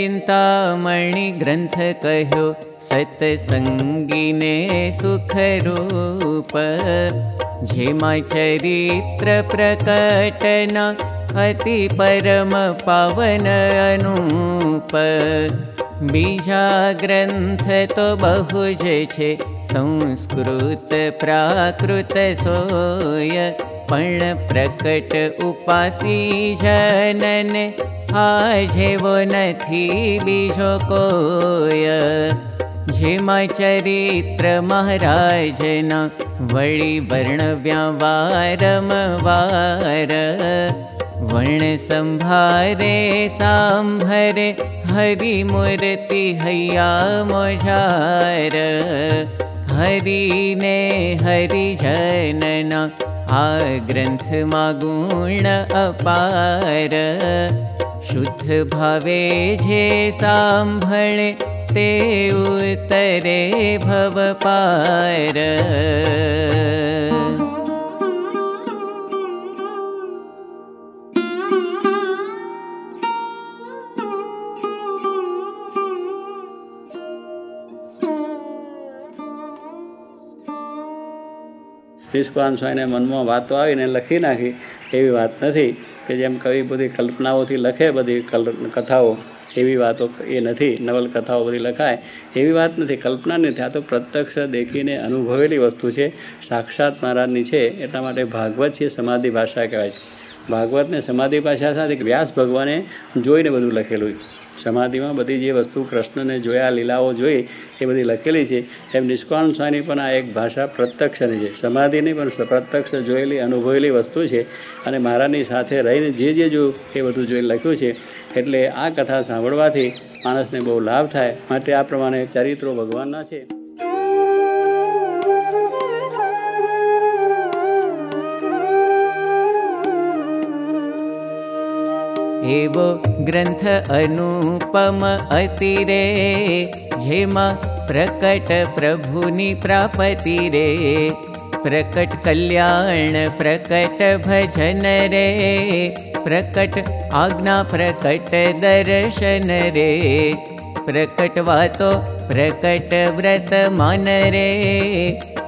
चिन्तामणि ग्रन्थ पावन अनूप। बीजा ग्रन्थ तो बहु छे संस्कृत प्राकृत सोय। पण प्रकट उपासी जनन जेवो नथी बीजो कोय जेमा चरित्र महाराजना वळि वर्णव्यवारमवार वर्ण संभारे सांभरे हरिमूर्ति हैया मोझार। हरिने हरिजनना आ ग्रन्थमा गुण अपार શુદ્ધ ભાવે જે સાંભળે તે ઉતરે ભવ પાર રિસ્પાન્સ હોય મનમાં વાતો આવીને લખી નાખી, એવી વાત નથી. કે જેમ કવિ બધી કલ્પનાઓથી લખે બધી કથાઓ, એવી વાતો એ નથી, નવલકથાઓ બધી લખાય, એવી વાત નથી, કલ્પના નથી. આ તો પ્રત્યક્ષ દેખીને અનુભવેલી વસ્તુ છે, સાક્ષાત મહારાજની છે, એટલા માટે ભાગવત છે સમાધિ ભાષા કહેવાય છે. ભાગવતને સમાધિ ભાષા સાથે વ્યાસ ભગવાને જોઈને બધું લખેલું સમાધિમાં બધી જે વસ્તુ કૃષ્ણને જોયા, લીલાઓ જોઈ, એ બધી લખેલી છે. એમ નિષ્કાન સ્વામી પણ આ એક ભાષા પ્રત્યક્ષની છે. સમાધિની પણ પ્રત્યક્ષ જોયેલી, અનુભવેલી વસ્તુ છે અને મારાની સાથે રહીને જે જે જો એ બધું જોઈ લખ્યું છે, એટલે આ કથા સાંભળવાથી માણસને બહુ લાભ થાય. માટે આ પ્રમાણે ચરિત્રો ભગવાનના છે. एवो ग्रन्थ अनुपम अतिरे जेमा प्रकट प्रभुनि प्रापति रे। प्रकट कल्याण प्रकट भजन रे। प्रकट आज्ञा प्रकट दर्शन रे। प्रकट वातो प्रकट व्रत मान रे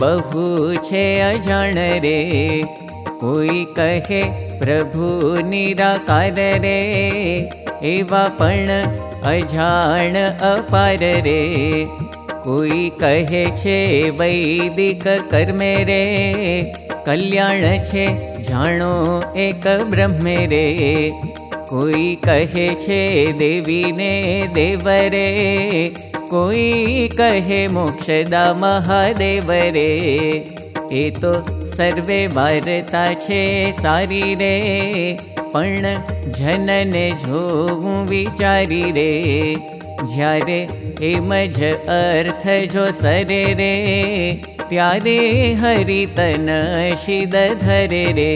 बहु छे अजाण रे। कोई कहे प्रभु निराकार। रे एवा पण अजाण अपार रे। कोई कहे छे वैदिक कर्मे रे। कल्याण छे जानो एक ब्रह्मे रे। कोई कहे छे देवी ने देव रे कोई कहे मोक्षदा महादेव रे ए तो सर्वे वार्ता छे सारी रे पण जनने જોવું વિચારી રે જ્યારે એમ જ અર્થ જો સરે રે ત્યારે હરિતન શિદ ધરે રે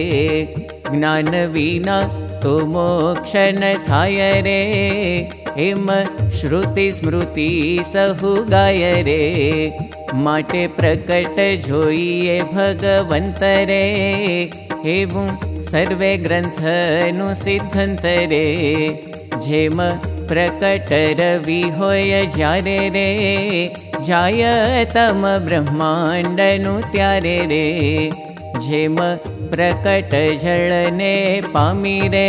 જ્ઞાન વિના तु मोक्षणथाय रे श्रुति स्मृति सहु गाय रे माटे प्रकट जोइए भगवन्त रे एवं सर्वे ग्रन्थनु सिद्धन्त रे जेम प्रकट रवि होय जारे रे। जाय तम ब्रह्माण्डनु त्यारे रे। રે જેમ પ્રકટ જળને પામી રે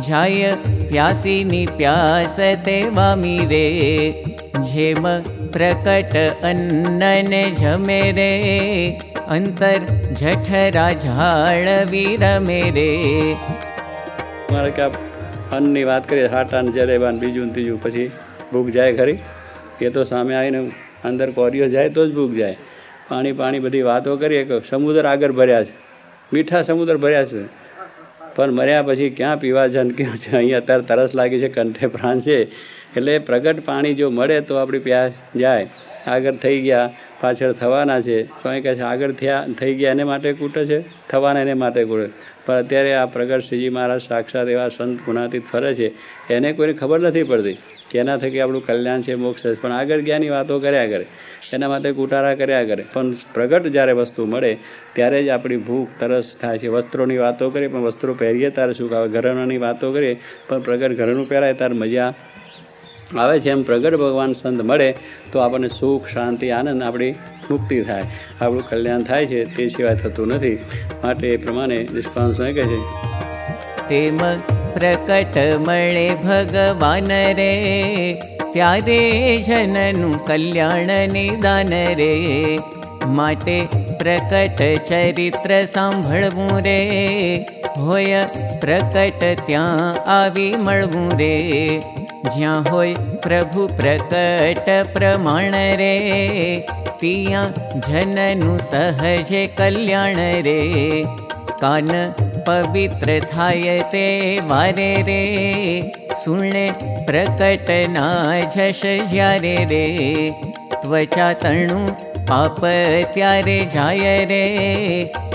જાય પ્યાસીની પ્યાસ તે વામી રે જેમ પ્રકટ અન્નને જમે રે અંતર જઠરા ઝાડવી રમે રે મારે કે અન્નની વાત કરીએ હાટા ને જલેબા ને બીજું ને ત્રીજું પછી ભૂખ જાય ખરી એ તો સામે આવીને અંદર કોરીઓ જાય તો જ ભૂખ જાય પાણી પાણી બધી વાતો કરીએ કે સમુદ્ર આગળ ભર્યા છે. મીઠા સમુદ્ર ભર્યા છે. પણ મર્યા પછી ક્યાં પીવા જન ક્યાં છે? અહીંયા અત્યારે તરસ લાગી છે, કંઠે પ્રાણ છે. એટલે પ્રગટ પાણી જો મળે તો આપણી પ્યાસ જાય. આગળ થઈ ગયા, પાછળ થવાના છે. કોઈ કહે છે, આગળ થયા, થઈ ગયા, એને માટે કૂટે છે? થવાના એને માટે કૂટે પણ અત્યારે આ પ્રગટ શ્રીજી મહારાજ સાક્ષાત એવા સંત ગુણાતીત ફરે છે. એને કોઈને ખબર નથી પડતી કે એના થકી આપણું કલ્યાણ છે, મોક્ષ છે. પણ આગળ ગયાની વાતો કર્યા કરે. એના માટે કુટારા કર્યા કરે. પણ પ્રગટ જ્યારે વસ્તુ મળે, ત્યારે જ આપણી ભૂખ, તરસ થાય છે. વસ્ત્રોની વાતો કરીએ, પણ વસ્ત્રો પહેરીએ, ત્યારે શું આવે. ઘરણાની વાતો કરીએ, પણ પ્રગટ ઘરનું પહેરાય, ત્યારે મજા આવે છે, એમ પ્રગટ ભગવાન સંત મળે, તો આપણને સુખ, શાંતિ, આનંદ, આપણી મુક્તિ થાય. આપણું કલ્યાણ થાય છે, તે સિવાય થતું નથી. માટે એ પ્રમાણે નિષ્પાંત કહે છે, તેમ પ્રકટ મળે ભગવાન રે, ત્યારે જનનું કલ્યાણ નિદાન રે. માટે પ્રકટ ચરિત્ર સાંભળવું રે, હોય પ્રકટ ત્યાં આવી મળવું રે. જ્યાં હોય પ્રભુ પ્રકટ પ્રમાણ રે ત્યાં જનનું સહજ કલ્યાણ રે કાન પવિત્ર થાય તે વારે રે સુણે પ્રકટના જશ જ્યારે રે ત્વચા તણું પાપ ત્યારે જાય રે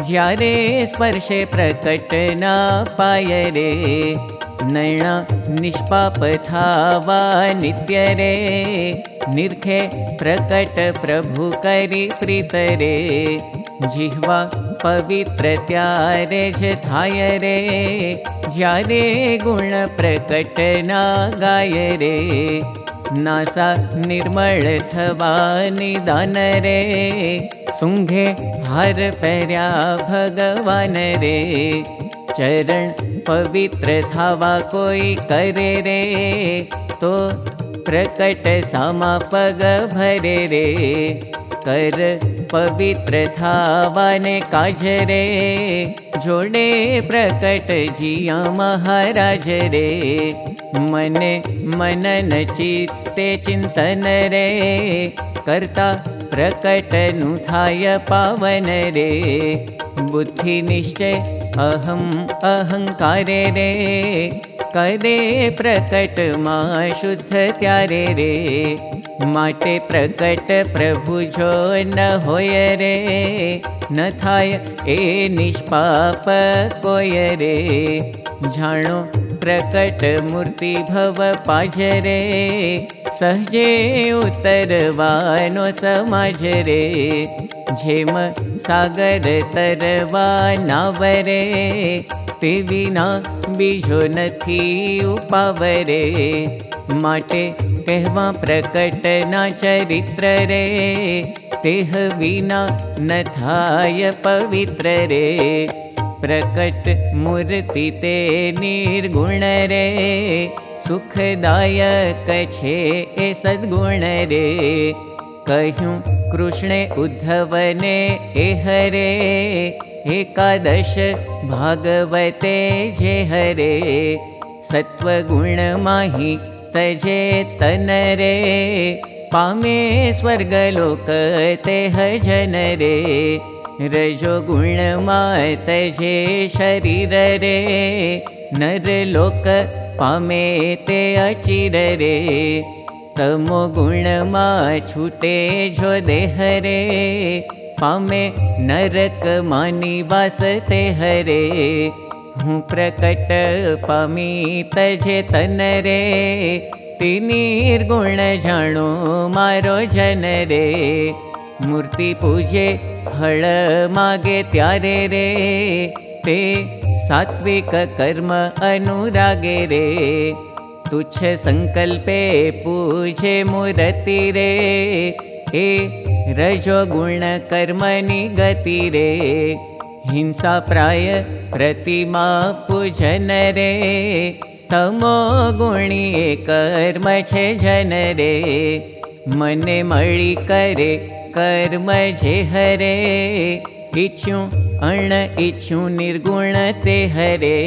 જ્યારે સ્પર્શે પ્રકટના પાય રે नैणा निष्पाप वा नित्य रे निर्खे प्रकट प्रभु करि प्रीतरे जिह्वा पवित्र त्यारे जथाय रे ज्यारे गुण प्रकट ना गाय रे नासा निर्मळ थवा निदान रे सुङ्घे हर पर्या भगवान रे। चरण पवित्र धावा कोई करे रे तो प्रकट सामा पग भरे रे। पवित्राजरेणे प्रकट जिया महाराज रे। मने मनन चित्ते चिन्तन रे। कर्ता प्रकटनु थाय पावन रे। बुद्धिनिश्चय अहम् अहङ्कारे रे। करे प्रकट मा शुद्ध त्यारे रे। माटे प्रकट प्रभुजो न होय रे। न थाय ए निष्पाप कोय रे। जाणो કોઈ રે જાણો પ્રકટ મૂર્તિ ભવ પાજરે સહજે ઉતરવાનો સમાજ રે જેમ સાગર તરવા નાવરે તે વિના બીજો નથી ઉપાવરે માટે કહેવા પ્રકટના ચરિત્ર રે તેહ વિના ન થાય પવિત્ર રે प्रकट मूर्ति ते निर्गुण रे। सुखदायक छे ए सद्गुण रे। कह कृष्णे उद्धवने ए हरे। एकादश भागवते जे हरे। सत्त्वगुण माहि रे। पामे स्वर्गलोक ते हजन रे। रजो गुण माय तजे शरीर रे नर लोक पामे ते अचिर रे तमो गुण माय छूटे दे हरे पामे नरक मानि बासते हरे। हूँ प्रकट पामी तजे तन तनरे तिनिर्गुण जाणो जन रे મૂર્તિ પૂજે ફળ માગે ત્યારે રે તે સાત્વિક કર્મ અનુરાગે રે તુચ્છ સંકલ્પે પૂજે મૂર્તિ રે એ રજો ગુણ કર્મની ગતિ રે હિંસા પ્રાય પ્રતિમા પૂજન રે તમો ગુણી કર્મ છે જન રે મને મળી કરે કર્મ જે હરે ઈચ્છું અણ ઈચ્છું નિર્ગુણ તે હરે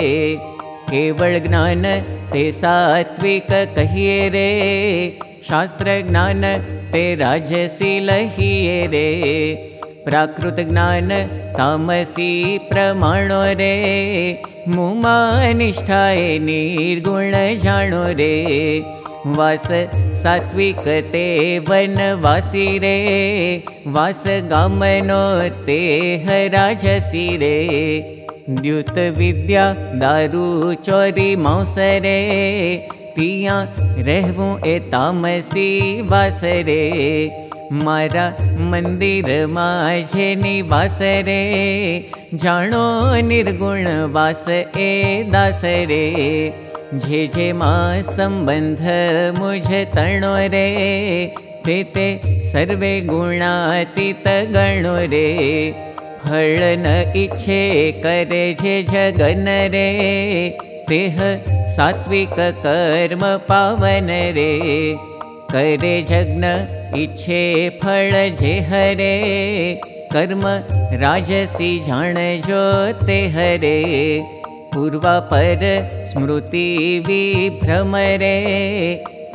કેવળ જ્ઞાન તે સાત્વિક કહીએ રે શાસ્ત્ર જ્ઞાન તે રાજસી લહીએ રે પ્રાકૃત જ્ઞાન તામસી પ્રમાણો રે મુમા નિષ્ઠાએ નિર્ગુણ જાણો રે वास सात्विक ते वनवासी रे वास गामनो ते हराजसी रे द्युत विद्या दारू चोरी मौसरे पिया रहवूं ए तामसी वासरे। मारा मंदिर माझे निवास रे जाणो निर्गुण वास ए दास रे जे जे मा संबंध मुझ तणो रे ते सर्वे गुणातीत गणो रे। फल न इच्छे करे जे जगन रे तेह सात्विक कर्म पावन रे। करे जग्न इच्छे फल जे हरे कर्म राजसी जान जो ते हरे पूर्वा पर स्मृति विभ्रम रे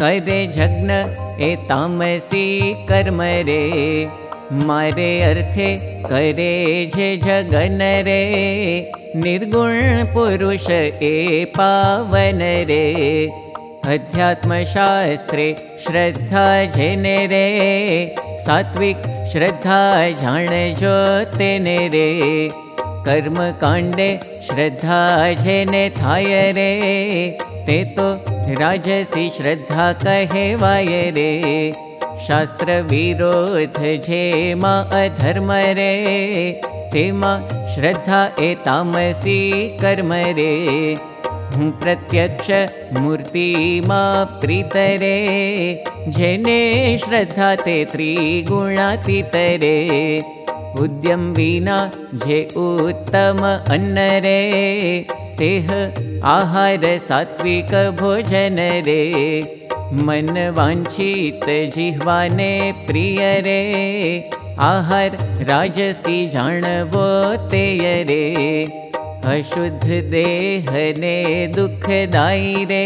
करे जग्न ए तामसी कर्म रे मारे अर्थे करे जे जगन रे निर्गुण पुरुष ए पावन रे अध्यात्मशास्त्रे श्रद्धा जेने रे सात्विक श्रद्धा जान जो तेने रे कर्मकाण्डे श्रद्धा जेने थाय रे। ते तो राजसी श्रद्धा कहेवाय रे। शास्त्र विरोध जे मा रे। श्रद्धा ए तामसी कर्म रे। प्रत्यक्ष मूर्ति मा प्रीतरे जेने श्रद्धा ते त्रिगुणातीतरे उद्यम विना जे उत्तम अन्न रे तेह आहार सात्विक भोजन रे। मन वाञ्छित जिह्वाने प्रिय रे आहार राजसी जाणवो तेय रे। अशुद्ध देहने दुःखदायि रे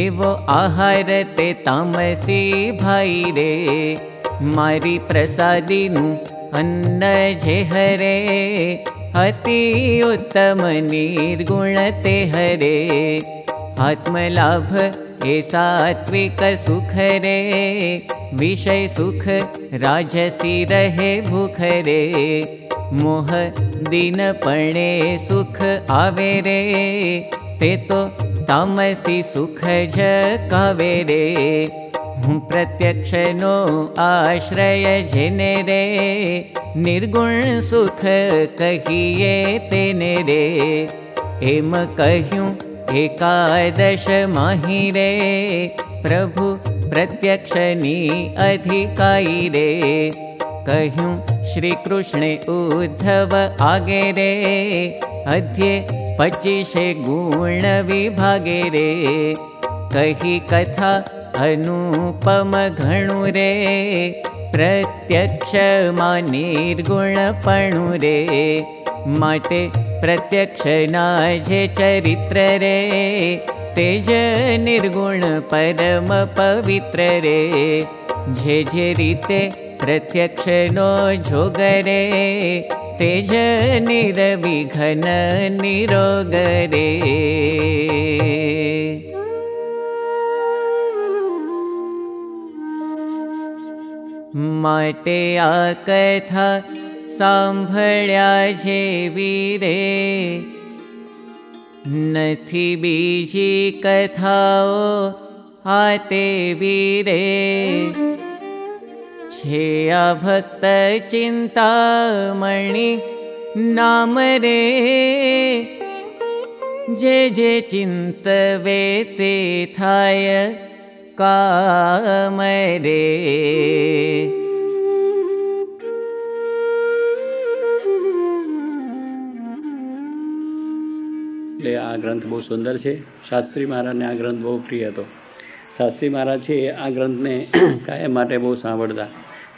एवो आहार ते तामसी भाई रे। मारी प्रसादीनु अन्न जे हरे अति उत्तम निर्गुण ते हरे आत्मलाभ ए सात्विक सुख रे विषय सुख राजसी रहे भूख रे मोह दिन पणे सुख आवे रे ते तो तामसी सुख जकावे रे प्रत्यक्ष नो जिने रे निर्गुण एकादश माहि रे प्रभु प्रत्यक्षनि अधिकाह श्रीकृष्ण उद्धव आगे रे अद्य पचिषे गुण विभागे रे। कही कथा अनुपम घणु रे प्रत्यक्ष मा निर्गुणपणु रे प्रत्यक्ष रे तेज निर्गुण परम पवित्र रे जे जे रीते प्रत्यक्ष नो जोगरे तेज निरविघन निरोगरे માટે આ કથા સાંભળ્યા જેવી રે નથી બીજી કથાઓ આ તેવી રે છે આ ભક્ત ચિંતામણી નામ રે જે જે ચિંતવે તે થાય કામ રે એટલે આ ગ્રંથ બહુ સુંદર છે. શાસ્ત્રી મહારાજને આ ગ્રંથ બહુ પ્રિય હતો. શાસ્ત્રી મહારાજ છે આ ગ્રંથને કાયમ માટે બહુ સાંભળતા.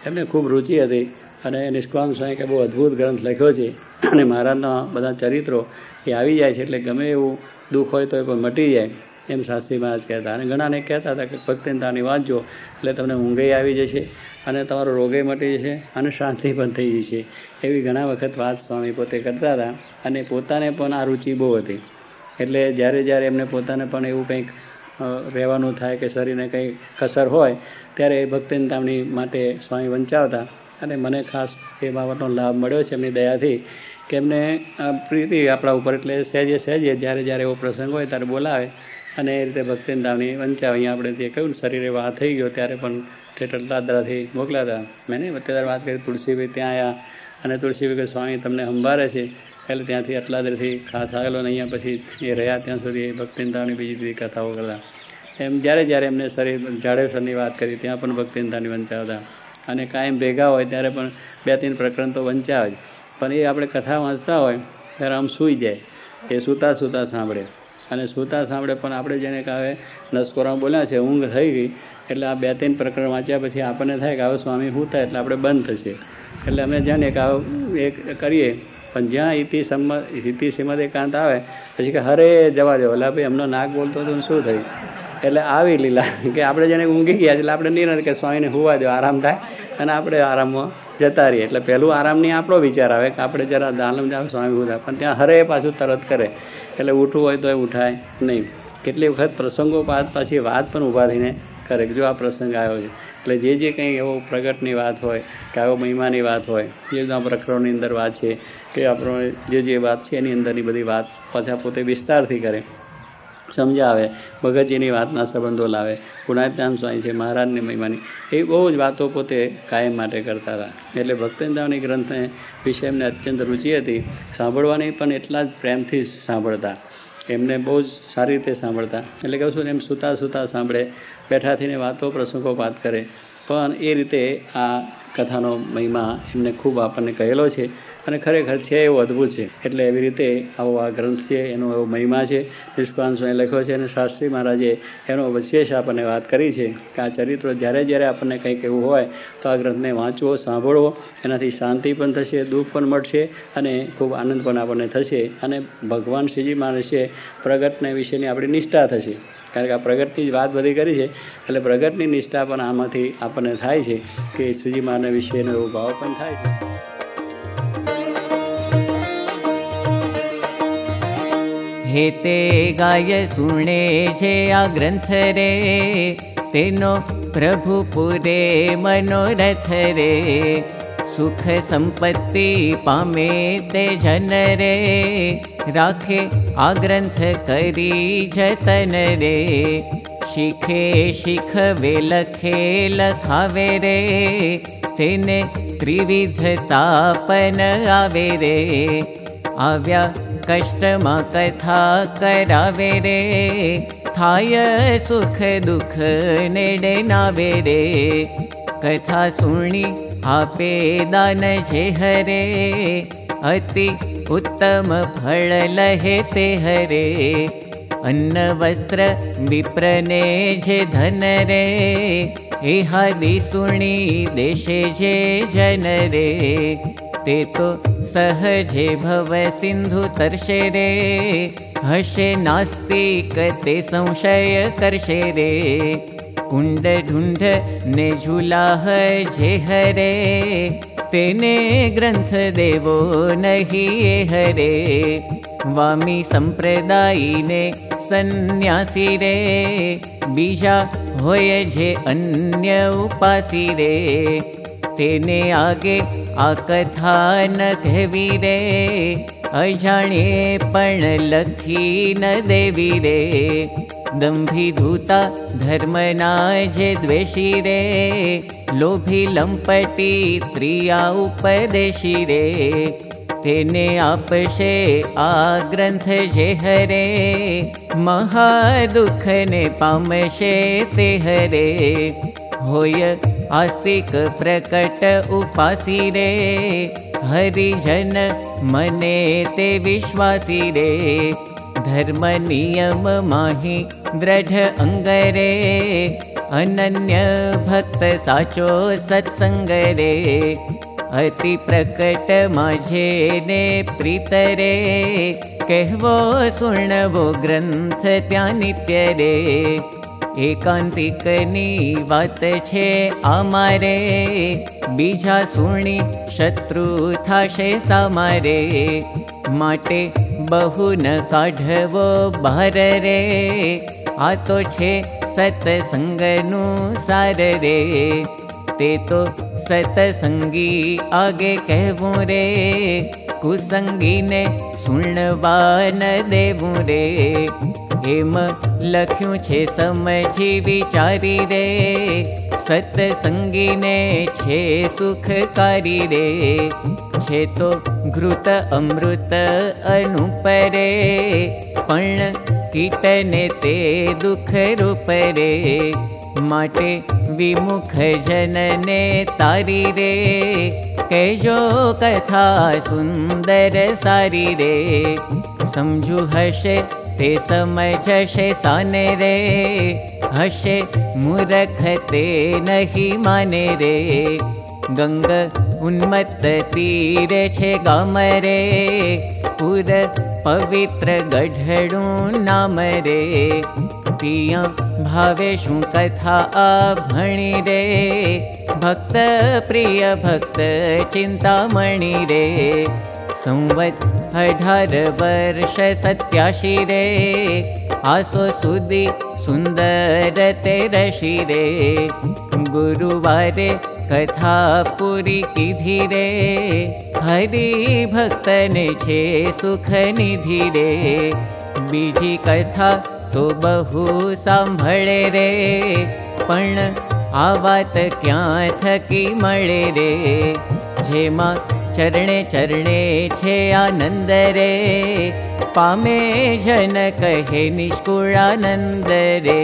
એમને ખૂબ રુચિ હતી અને નિષ્કામ સ્વામી કે બહુ અદ્ભુત ગ્રંથ લખ્યો છે. અને મહારાજના બધા ચરિત્રો એ આવી જાય છે એટલે ગમે એવું દુઃખ હોય તો એ પણ મટી જાય. એમ શાસ્ત્રી મહારાજ કહેતા અને ઘણાને કહેતા હતા કે, ભક્તિનતાની વાંચજો, એટલે તમને ઊંઘે આવી જશે અને તમારો રોગે મટી જશે અને શાંતિ પણ થઈ જશે. એવી ઘણા વખત વાત સ્વામી પોતે કરતા હતા અને પોતાને પણ આ રુચિ બહુ હતી. એટલે જ્યારે જ્યારે એમને પોતાને પણ એવું કંઈક રહેવાનું થાય કે શરીરને કંઈ કસર હોય, ત્યારે એ ભક્તિનતામની માટે સ્વામી વંચાવતા અને મને ખાસ એ બાબતનો લાભ મળ્યો છે એમની દયાથી કે એમને પ્રીતિ આપણા ઉપર એટલે સહેજે સહેજે જ્યારે જ્યારે એવો પ્રસંગ હોય ત્યારે બોલાવે અને એ રીતે ભક્તિનતામની વંચાવે અહીંયા આપણે જે કહ્યું શરીરે વાત થઈ ગયો ત્યારે પણ ઠેઠ દાદરાથી મોકલ્યા હતા મેં અત્યારે વાત કરી તુલસીભાઈ ત્યાં આવ્યા અને તુલસીભાઈ કે સ્વામી તમને સંભાળે છે એટલે ત્યાંથી અટલાદરથી ખાસ આવેલો ને અહીંયા પછી એ રહ્યા ત્યાં સુધી ભક્તિનતાની બીજી બધી કથાઓ કરતા એમ જ્યારે જ્યારે એમને શરીર જાડેશ્વરની વાત કરી ત્યાં પણ ભક્તિનતાની વંચાવતા અને કાયમ ભેગા હોય ત્યારે પણ બે ત્રણ પ્રકરણ તો વંચાવે જ પણ એ આપણે કથા વાંચતા હોય ત્યારે આમ સૂઈ જાય એ સૂતા સૂતા સાંભળે અને સૂતા સાંભળે, પણ આપણે જેને કહે નસકોરા બોલ્યા છે, ઊંઘ થઈ ગઈ, એટલે આ બે ત્રણ પ્રકરણ વાંચ્યા પછી આપણને થાય કે હવે સ્વામી હું થાય એટલે આપણે બંધ થશે. એટલે અમે જાણીએ કે એક કરીએ, પણ જ્યાં ઇતિ સંમત હિતિ શ્રીમદ એકાંત આવે, પછી કે હરે જવા દો એટલે ભાઈ, એમનો નાક બોલતો હતો શું થયું એટલે આવી લીલા, કે આપણે જેને ઊંઘી ગયા એટલે આપણે નિર્ણય કે સ્વામીને હુવા દો, આરામ થાય, અને આપણે આરામમાં જતા રહીએ. એટલે પહેલું આરામની આપણો વિચાર આવે કે આપણે જરા દાલમ જાવ સ્વામી હુતા પણ ત્યાં હરે પાછું તરત કરે. એટલે ઉઠવું હોય તો એ ઉઠાય નહીં. કેટલી વખત પ્રસંગો બાદ પાછી વાત પણ ઊભા થઈને કરે જો આ પ્રસંગ આવ્યો છે. એટલે જે જે કંઈ એવો પ્રગટની વાત હોય કે આવો મહિમાની વાત હોય, જે પ્રકરણની અંદર વાત છે, કે આપણો જે જે વાત છે એની અંદરની બધી વાત પાછા પોતે વિસ્તારથી કરે. સમજાવે, ભગતજીની વાતના સંબંધો લાવે. ગુણાત્યાન સ્વામી છે, મહારાજની મહિમાની. એ બહુ જ વાતો પોતે કાયમ માટે કરતા હતા. એટલે ભક્તિદાવની ગ્રંથને વિશે એમને અત્યંત રુચિ હતી. સાંભળવાની પણ એટલા જ પ્રેમથી સાંભળતા. એમને બહુ જ સારી રીતે સાંભળતા. એટલે કહું છું એમ સૂતા સૂતા સાંભળે, બેઠા થઈને વાતો પ્રસંગો વાત કરે. પણ એ રીતે આ કથાનો મહિમા એમને ખૂબ આપણને કહેલો છે. અને ખરેખર છે એવું અદ્ભુત છે. એટલે એવી રીતે આવો આ ગ્રંથ છે, એનો એવો મહિમા છે. નિષ્કાંત સ્વામી લખ્યો છે અને શાસ્ત્રી મહારાજે એનો વિશેષ આપણને વાત કરી છે કે આ ચરિત્રો જ્યારે જ્યારે આપણને કંઈક એવું હોય તો આ ગ્રંથને વાંચવો, સાંભળવો, એનાથી શાંતિ પણ થશે, દુઃખ પણ મળશે અને ખૂબ આનંદ પણ આપણને થશે અને ભગવાન શ્રીજી માણસે પ્રગટને વિશેની આપણી નિષ્ઠા થશે. કારણ કે આ પ્રગટની જ વાત બધી કરી છે, એટલે પ્રગટની નિષ્ઠા પણ આમાંથી આપણને થાય છે કે શ્રીજી મહારાજ વિશેનો એવો ભાવ પણ થાય છે. हेते गाय सुणे जे आ ग्रंथ रे तेनो प्रभु पुरे मनोरथ रे। सुख संपत्ति पामे ते जन रे राखे आ ग्रंथ करी जतन रे। शिखे शिख वे लखे लखावे रे तेने त्रिविधतापन आवे रे। आव्या कष्टमा कथा करावे रे। थाय सुख दुख नेडे नावे रे। कथा सुणी दान हरे अति उत्तम फल लहे ते हरे। अन्न वस्त्र विप्रने जे धन रे। एहादि सुणी देशे जे जन रे ते तो सहजे भव सिन्धु तर्षे रे हशे नास्तिक ते संशय कर्षे रे कुण्ड ढूण्ढ ने झूलाह जे हरे तेने ग्रन्थ देवो नहि हरे वामी संप्रदायी ने सन्यासी रे। बीजा होय जे अन्य उपासी रे। तेने आगे आ कथा न कहेवी रे अजाणे पण लखी न देवी रे दंभी धूता धर्मना जे द्वेषी रे लोभी लंपटी त्रिया उपदेशी रे तेने आपशे आ ग्रंथ जे हरे पामशे ते हरे होय आस्तिक प्रकट उपासी रे हरिजन मने ते विश्वासी रे। धर्म नियम माहि दृढ अंगरे अनन्य भक्त साचो सत्संग रे। अति प्रकट माझे ने प्रीतरे कहवो सुणवो ग्रंथ त्या नित्य रे એકાંતિકની વાત છે અમારે બીજા સુણી શત્રુ થશે સામારે માટે બહુ ન કાઢવો બહાર રે આ તો છે સતસંગનું સાર રે તે તો સતસંગી આગે કહેવું રે કુસંગીને સુણવા ન દેવું રે એમ લખ્યું છે સમજી વિચારી રે સતસંગીને છે સુખકારી રે છે તો ઘૃત અમૃત અનુપરે, પણ કીટને તે દુઃખ રૂપ રે. માટે વિમુખ જનને તારી રે કહેજો કથા સુંદર સારી રે સમજુ હશે हि माने रे। गङ्गन्मत्तमरे पुर पवित्र गढडु नाम रेय भावे शु कथा आ भणि भक्त प्रिय भक्त चिन्तामणि रे। રે સંવત અઢાર વર્ષ સત્યાશી રે આસો સુધી સુંદર તે રશી રે ગુરુવારે કથા પૂરી કીધી રે હરિ ભક્તને છે સુખ નિધિ રે બીજી કથા તો બહુ સાંભળે રે પણ આ વાત ક્યાં થકી મળે રે જેમાં ચરણે ચરણે છે આનંદ રે. પામે જન કહે નિષ્કુળાનંદ રે.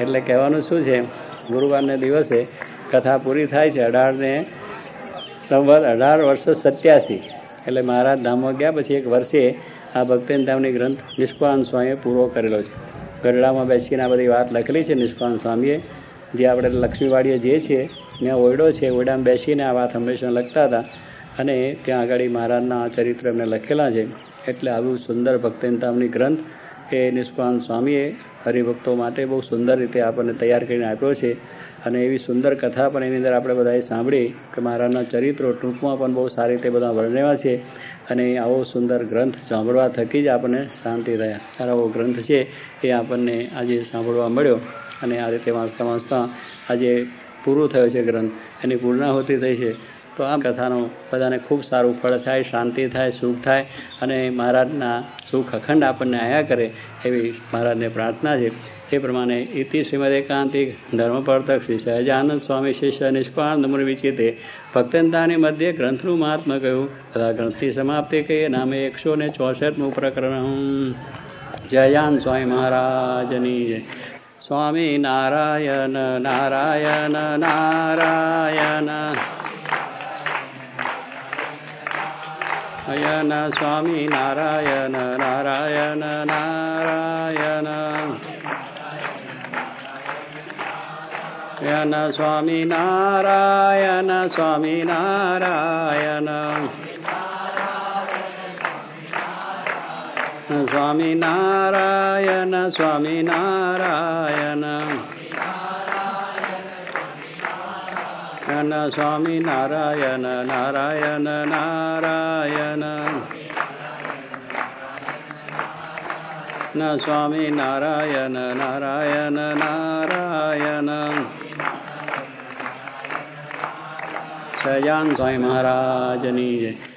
એટલે કહેવાનું શું છે? ગુરુવારને દિવસે કથા પૂરી થાય છે. અઢારને સંવત અઢાર વર્ષ સત્યાસી. એટલે મહારાજ ધામો ગયા પછી એક વર્ષે આ ભક્તિન ધામની ગ્રંથ નિષ્કાન સ્વામીએ પૂરો કરેલો છે. ગરડામાં બેસીને આ બધી વાત લખેલી છે નિષ્કાન સ્વામીએ. જે આપણે લક્ષ્મીવાડીએ જે છે ત્યાં ઓયડો છે, ઓયડામાં બેસીને આ વાત હંમેશા લખતા હતા. અને ત્યાં આગળ મહારાજના ચરિત્ર એમને લખેલા છે. એટલે આવું સુંદર ભક્તિનતામની ગ્રંથ એ નિષ્કાન સ્વામીએ હરિભક્તો માટે બહુ સુંદર રીતે આપણને તૈયાર કરીને આપ્યો છે. અને એવી સુંદર કથા પણ એની અંદર આપણે બધાએ સાંભળી કે મહારાજના ચરિત્રો ટૂંકમાં પણ બહુ સારી રીતે બધા વર્ણવ્યા છે. અને આવો સુંદર ગ્રંથ સાંભળવા થકી જ આપણને શાંતિ રહ્યા આવો ગ્રંથ છે એ આપણને આજે સાંભળવા મળ્યો. અને આ રીતે વાંચતા વાંચતા આજે પૂરું થયો છે ગ્રંથ. એની પૂર્ણાહુતિ થઈ છે. તો આ કથાનો બધાને ખૂબ સારું ફળ થાય, શાંતિ થાય, સુખ થાય અને મહારાજના સુખ અખંડ આપણને આયા કરે એવી મહારાજને પ્રાર્થના છે. એ પ્રમાણે ઇતિ શ્રીમદેકાંતિક ધર્મપ્રવર્તક શ્રી સહજાનંદ સ્વામી શિષ્ય નમૂન વિચિતે ભક્તંતાની મધ્ય ગ્રંથનું મહાત્મ કહ્યું. તથા ગ્રંથની સમાપ્તિ કહીએ, નામે એકસો ને ચોસઠમું પ્રકરણ. જયાન સ્વામી મહારાજની જય. સ્વામી નારાયણ નારાયણ નારાયણ. અયન સ્વામી નારાયણ નારાયણ નારાયણ. યન સ્વામી નારાયણ સ્વામી નારાયણ. स्वामी नारायण स्वामी नारायण। नारायण स्वामी नारायण नारायण नारायण। न, स्वामी नारायण नारायण नारायण। शयान स्वामी महाराजनी जय।